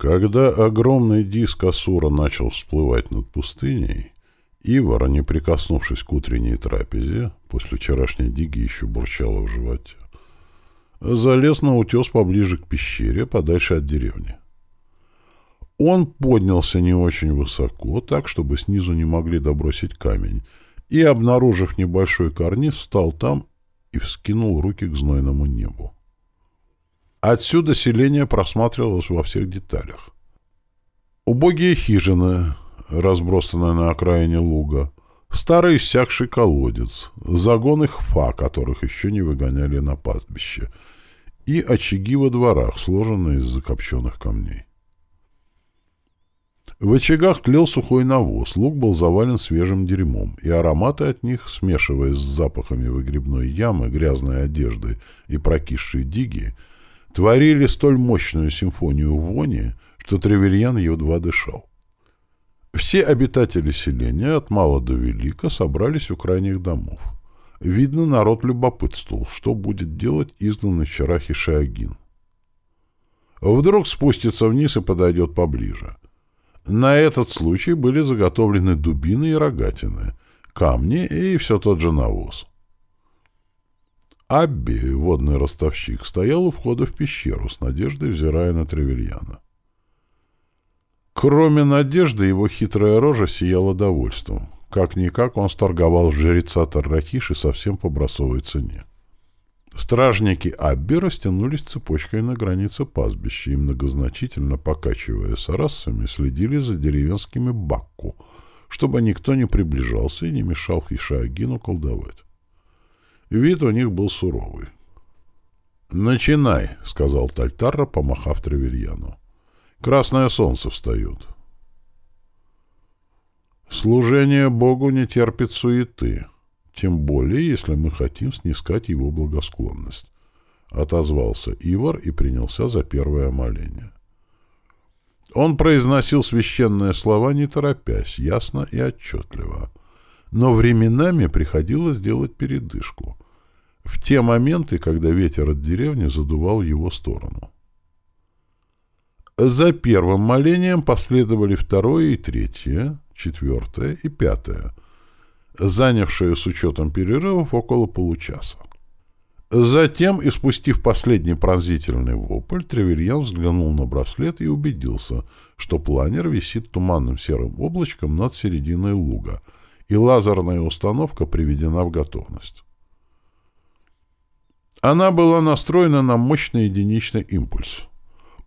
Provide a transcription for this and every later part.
Когда огромный диск Асура начал всплывать над пустыней, Ивар, не прикоснувшись к утренней трапезе, после вчерашней диги еще бурчало в животе, залез на утес поближе к пещере, подальше от деревни. Он поднялся не очень высоко, так, чтобы снизу не могли добросить камень, и, обнаружив небольшой карниз, встал там и вскинул руки к знойному небу. Отсюда селение просматривалось во всех деталях. Убогие хижины, разбросанные на окраине луга, старый иссякший колодец, загон их фа, которых еще не выгоняли на пастбище, и очаги во дворах, сложенные из закопченных камней. В очагах тлел сухой навоз, луг был завален свежим дерьмом, и ароматы от них, смешиваясь с запахами выгребной ямы, грязной одежды и прокисшей диги, творили столь мощную симфонию вони, что Тревельян едва дышал. Все обитатели селения от мала до велика собрались у крайних домов. Видно, народ любопытствовал, что будет делать изданный вчера Хишиагин. Вдруг спустится вниз и подойдет поближе. На этот случай были заготовлены дубины и рогатины, камни и все тот же навоз. Абби, водный ростовщик, стоял у входа в пещеру с надеждой, взирая на Тревельяна. Кроме надежды, его хитрая рожа сияла довольством. Как-никак он сторговал жреца Таррахиши совсем по бросовой цене. Стражники Абби растянулись цепочкой на границе пастбища и, многозначительно покачивая сарасами, следили за деревенскими Бакку, чтобы никто не приближался и не мешал Хишаагину колдовать. Вид у них был суровый. «Начинай», — сказал Тальтарра, помахав Тревельяну. «Красное солнце встает». «Служение Богу не терпит суеты, тем более, если мы хотим снискать его благосклонность», — отозвался Ивар и принялся за первое моление. Он произносил священные слова, не торопясь, ясно и отчетливо. Но временами приходилось делать передышку в те моменты, когда ветер от деревни задувал его сторону. За первым молением последовали второе и третье, четвертое и пятое, занявшие с учетом перерывов около получаса. Затем, испустив последний пронзительный вопль, Тревельян взглянул на браслет и убедился, что планер висит туманным серым облачком над серединой луга, и лазерная установка приведена в готовность. Она была настроена на мощный единичный импульс.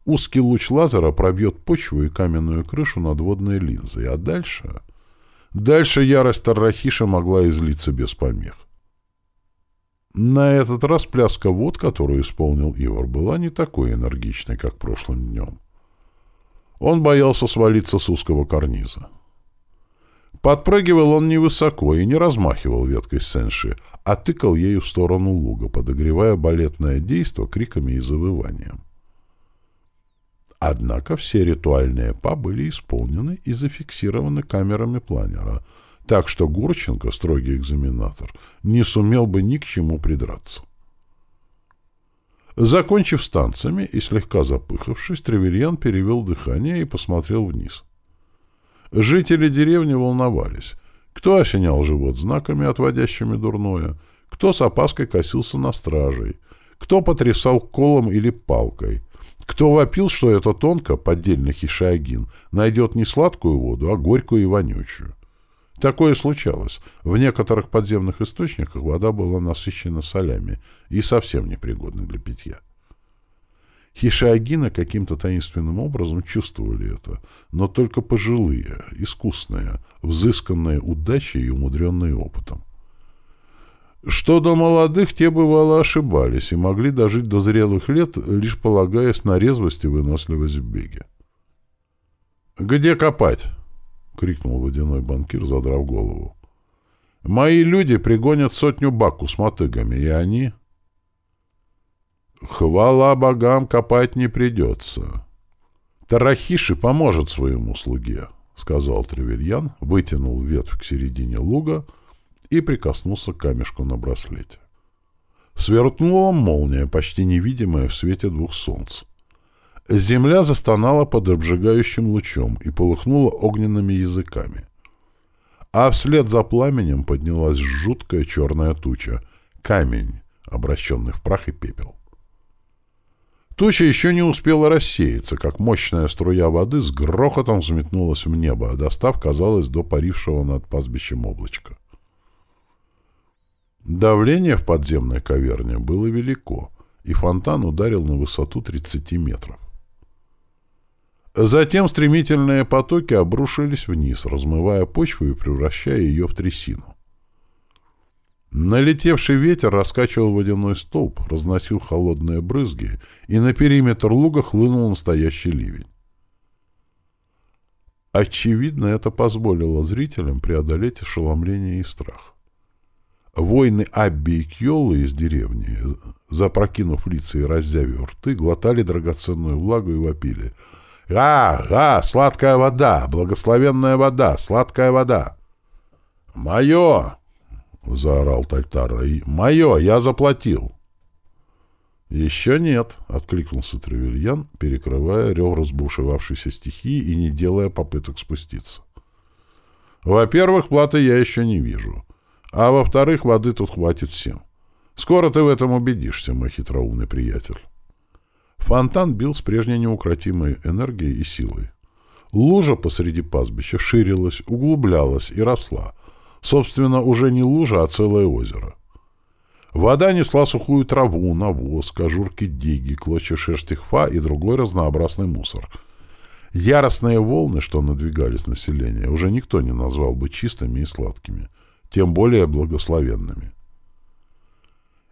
Узкий луч лазера пробьет почву и каменную крышу надводной линзой, а дальше... Дальше ярость Таррахиша могла излиться без помех. На этот раз пляска вод, которую исполнил Ивар, была не такой энергичной, как прошлым днем. Он боялся свалиться с узкого карниза. Подпрыгивал он невысоко и не размахивал веткой сенши, а тыкал ею в сторону луга, подогревая балетное действо криками и завыванием. Однако все ритуальные па были исполнены и зафиксированы камерами планера, так что Гурченко, строгий экзаменатор, не сумел бы ни к чему придраться. Закончив станциями и слегка запыхавшись, Тревельян перевел дыхание и посмотрел вниз. Жители деревни волновались. Кто осенял живот знаками, отводящими дурное, кто с опаской косился на стражей, кто потрясал колом или палкой, кто вопил, что это тонко, поддельный хишиагин, найдет не сладкую воду, а горькую и вонючую. Такое случалось. В некоторых подземных источниках вода была насыщена солями и совсем непригодна для питья. Хишиагины каким-то таинственным образом чувствовали это, но только пожилые, искусные, взысканные удачей и умудренные опытом. Что до молодых, те бывало ошибались и могли дожить до зрелых лет, лишь полагаясь на резвость и выносливость в беге. «Где копать?» — крикнул водяной банкир, задрав голову. «Мои люди пригонят сотню баку с мотыгами, и они...» Хвала богам, копать не придется. Тарахиши поможет своему слуге, — сказал Тревельян, вытянул ветвь к середине луга и прикоснулся к камешку на браслете. Сверкнула молния, почти невидимая в свете двух солнц. Земля застонала под обжигающим лучом и полыхнула огненными языками. А вслед за пламенем поднялась жуткая черная туча — камень, обращенный в прах и пепел. Туча еще не успела рассеяться, как мощная струя воды с грохотом взметнулась в небо, достав, казалось, до парившего над пастбищем облачка. Давление в подземной каверне было велико, и фонтан ударил на высоту 30 метров. Затем стремительные потоки обрушились вниз, размывая почву и превращая ее в трясину. Налетевший ветер раскачивал водяной столб, разносил холодные брызги, и на периметр луга хлынул настоящий ливень. Очевидно, это позволило зрителям преодолеть ошеломление и страх. Воины Абби и Кьолы из деревни, запрокинув лица и раззявив рты, глотали драгоценную влагу и вопили. «Га! Га! Сладкая вода! Благословенная вода! Сладкая вода!» «Мое!» — заорал Тальтара. «Мое! Я заплатил!» «Еще нет», — откликнулся Тревельян, перекрывая рев разбушевавшейся стихии и не делая попыток спуститься. «Во-первых, платы я еще не вижу. А во-вторых, воды тут хватит всем. Скоро ты в этом убедишься, мой хитроумный приятель». Фонтан бил с прежней неукротимой энергией и силой. Лужа посреди пастбища ширилась, углублялась и росла, Собственно, уже не лужа, а целое озеро. Вода несла сухую траву, навоз, кожурки диги, клочья шерсти хва и другой разнообразный мусор. Яростные волны, что надвигались население, уже никто не назвал бы чистыми и сладкими, тем более благословенными.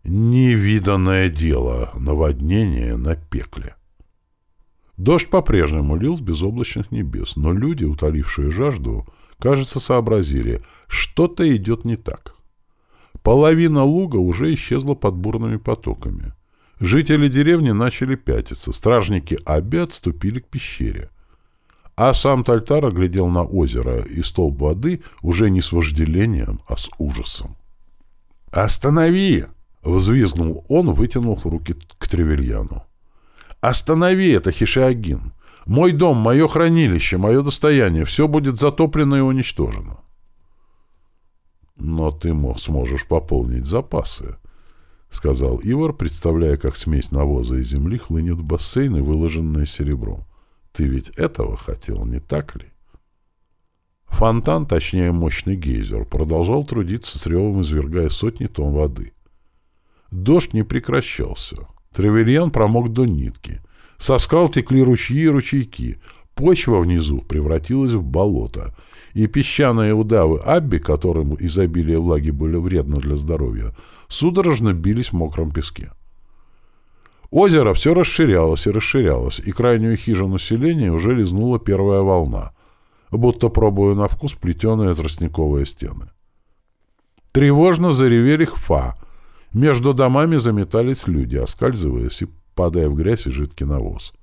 Невиданное дело — наводнение на пекле. Дождь по-прежнему лил с безоблачных небес, но люди, утолившие жажду, кажется, сообразили, что-то идет не так. Половина луга уже исчезла под бурными потоками. Жители деревни начали пятиться, стражники Аби отступили к пещере. А сам Тальтара глядел на озеро и столб воды уже не с вожделением, а с ужасом. «Останови!» — взвизгнул он, вытянув руки к Тревельяну. «Останови это, Хишиагин! Мой дом, мое хранилище, мое достояние — все будет затоплено и уничтожено. Но ты сможешь пополнить запасы, — сказал Ивар, представляя, как смесь навоза и земли хлынет в бассейны, выложенные серебром. Ты ведь этого хотел, не так ли? Фонтан, точнее мощный гейзер, продолжал трудиться с ревом, извергая сотни тонн воды. Дождь не прекращался. Тревельян промок до нитки — со скал текли ручьи и ручейки. Почва внизу превратилась в болото. И песчаные удавы Абби, которым изобилие влаги были вредно для здоровья, судорожно бились в мокром песке. Озеро все расширялось и расширялось, и крайнюю хижину селения уже лизнула первая волна, будто пробуя на вкус плетеные тростниковые стены. Тревожно заревели хфа. Между домами заметались люди, оскальзываясь и падая в грязь и жидкий навоз.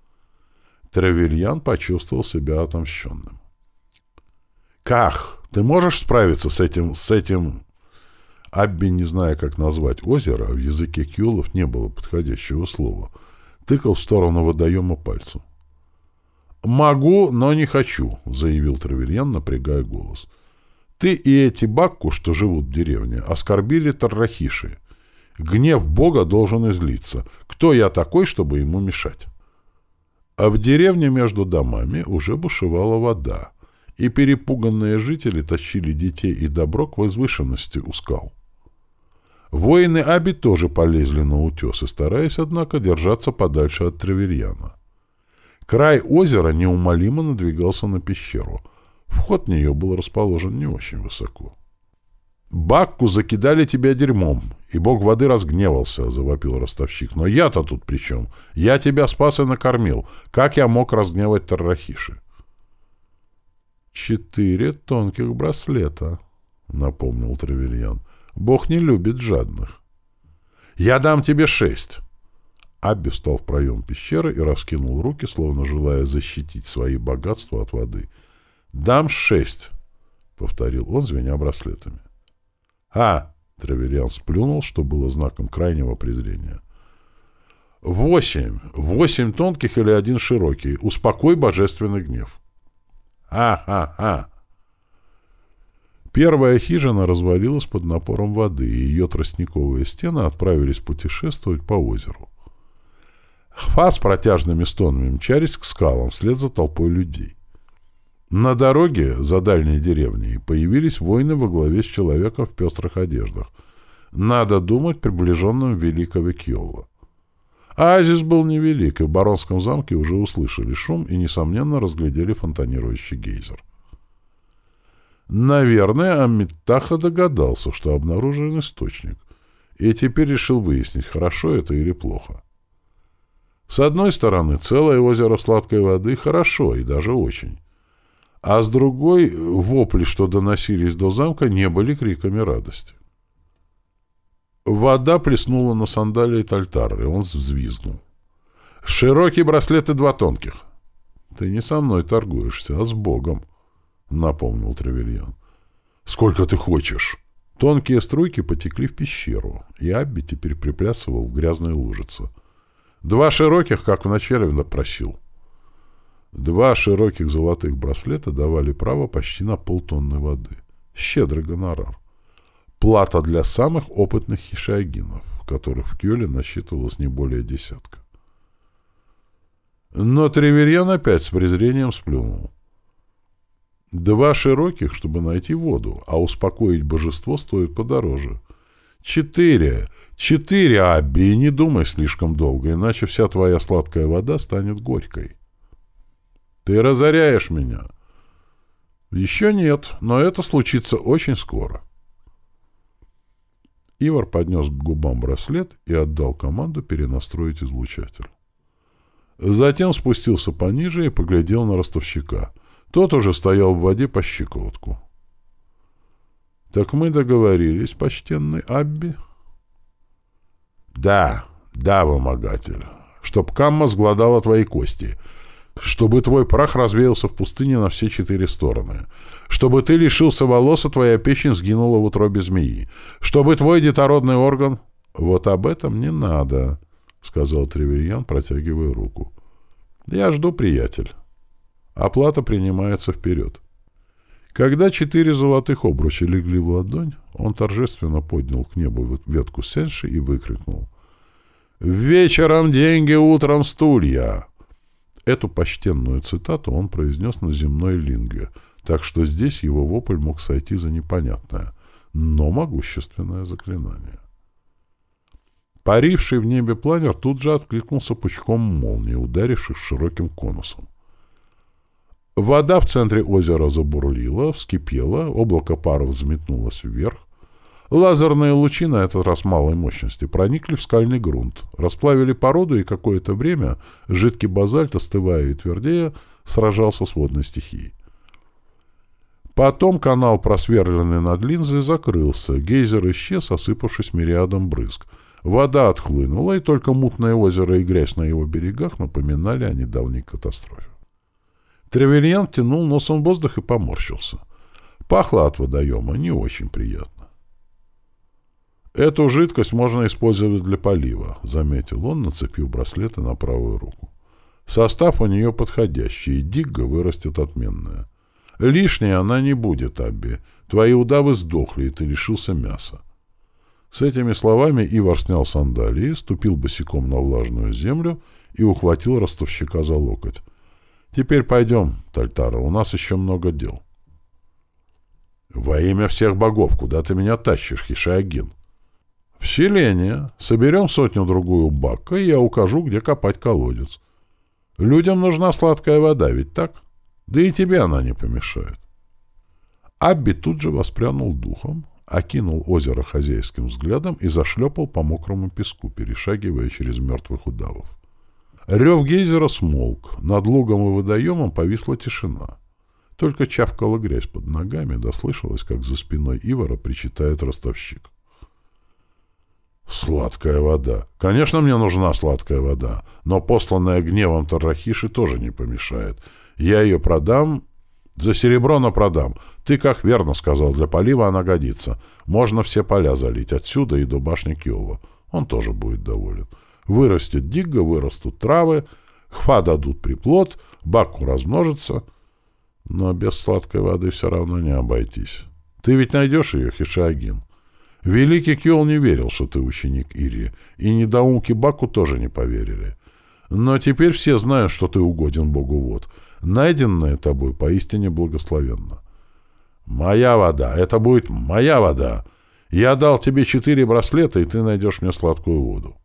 Тревельян почувствовал себя отомщенным. «Ках, ты можешь справиться с этим... с этим...» Абби, не зная, как назвать озеро, в языке кюлов не было подходящего слова, тыкал в сторону водоема пальцем. «Могу, но не хочу», — заявил Тревельян, напрягая голос. «Ты и эти бакку, что живут в деревне, оскорбили Таррахиши. Гнев Бога должен излиться. Кто я такой, чтобы ему мешать? А в деревне между домами уже бушевала вода, и перепуганные жители тащили детей и добро к возвышенности у скал. Воины Аби тоже полезли на утесы, стараясь, однако, держаться подальше от Треверьяна. Край озера неумолимо надвигался на пещеру. Вход в нее был расположен не очень высоко. «Бакку закидали тебя дерьмом, и бог воды разгневался», — завопил ростовщик. «Но я-то тут при чем? Я тебя спас и накормил. Как я мог разгневать Таррахиши?» «Четыре тонких браслета», — напомнил Тревельян. «Бог не любит жадных». «Я дам тебе шесть». Абби встал в проем пещеры и раскинул руки, словно желая защитить свои богатства от воды. «Дам шесть», — повторил он, звеня браслетами. «А!» — Травериан сплюнул, что было знаком крайнего презрения. Восемь. Восемь тонких или один широкий. Успокой божественный гнев. А-а-а. Первая хижина развалилась под напором воды, и ее тростниковые стены отправились путешествовать по озеру. Хфа с протяжными стонами мчались к скалам вслед за толпой людей. На дороге за дальней деревней появились воины во главе с человеком в пестрых одеждах. Надо думать, приближенным великого Кьола. Оазис был невелик, и в Баронском замке уже услышали шум и, несомненно, разглядели фонтанирующий гейзер. Наверное, Амиттаха догадался, что обнаружен источник, и теперь решил выяснить, хорошо это или плохо. С одной стороны, целое озеро сладкой воды хорошо и даже очень. А с другой, вопли, что доносились до замка, не были криками радости. Вода плеснула на сандалии Тальтара, и он взвизгнул. «Широкий браслет и два тонких». «Ты не со мной торгуешься, а с Богом», — напомнил Тревельян. «Сколько ты хочешь?» Тонкие струйки потекли в пещеру, и Абби теперь приплясывал в грязной лужице. Два широких, как вначале просил. Два широких золотых браслета давали право почти на полтонны воды. Щедрый гонорар. Плата для самых опытных хишиагинов, которых в Кёле насчитывалось не более десятка. Но Треверьян опять с презрением сплюнул. Два широких, чтобы найти воду, а успокоить божество стоит подороже. Четыре! Четыре, Абби, и не думай слишком долго, иначе вся твоя сладкая вода станет горькой. Ты разоряешь меня. Еще нет, но это случится очень скоро. Ивар поднес к губам браслет и отдал команду перенастроить излучатель. Затем спустился пониже и поглядел на ростовщика. Тот уже стоял в воде по щекотку. — Так мы договорились, почтенный Абби? — Да, да, вымогатель. Чтоб Камма сгладала твои кости — чтобы твой прах развеялся в пустыне на все четыре стороны, чтобы ты лишился волос, а твоя печень сгинула в утробе змеи, чтобы твой детородный орган... — Вот об этом не надо, — сказал Тревельян, протягивая руку. — Я жду, приятель. Оплата принимается вперед. Когда четыре золотых обруча легли в ладонь, он торжественно поднял к небу ветку сенши и выкрикнул. «Вечером деньги, утром стулья!» Эту почтенную цитату он произнес на земной лингве, так что здесь его вопль мог сойти за непонятное, но могущественное заклинание. Паривший в небе планер тут же откликнулся пучком молнии, ударивших широким конусом. Вода в центре озера забурлила, вскипела, облако пара взметнулось вверх, Лазерные лучи, на этот раз малой мощности, проникли в скальный грунт, расплавили породу, и какое-то время жидкий базальт, остывая и твердея, сражался с водной стихией. Потом канал, просверленный над линзой, закрылся, гейзер исчез, осыпавшись мириадом брызг. Вода отхлынула, и только мутное озеро и грязь на его берегах напоминали о недавней катастрофе. Тревельян тянул носом воздух и поморщился. Пахло от водоема не очень приятно. «Эту жидкость можно использовать для полива», — заметил он, нацепив браслеты на правую руку. «Состав у нее подходящий, и дигга вырастет отменная. Лишняя она не будет, Абби. Твои удавы сдохли, и ты лишился мяса». С этими словами Ивар снял сандалии, ступил босиком на влажную землю и ухватил ростовщика за локоть. «Теперь пойдем, Тальтара, у нас еще много дел». «Во имя всех богов, куда ты меня тащишь, Хишиагин?» В селение. Соберем сотню-другую бака, и я укажу, где копать колодец. Людям нужна сладкая вода, ведь так? Да и тебе она не помешает. Абби тут же воспрянул духом, окинул озеро хозяйским взглядом и зашлепал по мокрому песку, перешагивая через мертвых удавов. Рев гейзера смолк, над лугом и водоемом повисла тишина. Только чавкала грязь под ногами, дослышалось, как за спиной Ивара причитает ростовщик. Сладкая вода. Конечно, мне нужна сладкая вода, но посланная гневом Тарахиши тоже не помешает. Я ее продам, за серебро на продам. Ты, как верно сказал, для полива она годится. Можно все поля залить, отсюда и до башни Киола. Он тоже будет доволен. Вырастет дигга, вырастут травы, хва дадут приплод, баку размножится. Но без сладкой воды все равно не обойтись. Ты ведь найдешь ее, Хишагин. Великий Кьол не верил, что ты ученик Ири, и недоумки Баку тоже не поверили. Но теперь все знают, что ты угоден Богу вот. Найденное тобой поистине благословенно. Моя вода, это будет моя вода. Я дал тебе четыре браслета, и ты найдешь мне сладкую воду.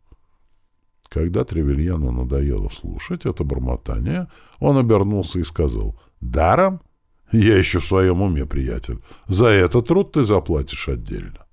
Когда Тревельяну надоело слушать это бормотание, он обернулся и сказал, «Даром? Я еще в своем уме, приятель. За этот труд ты заплатишь отдельно».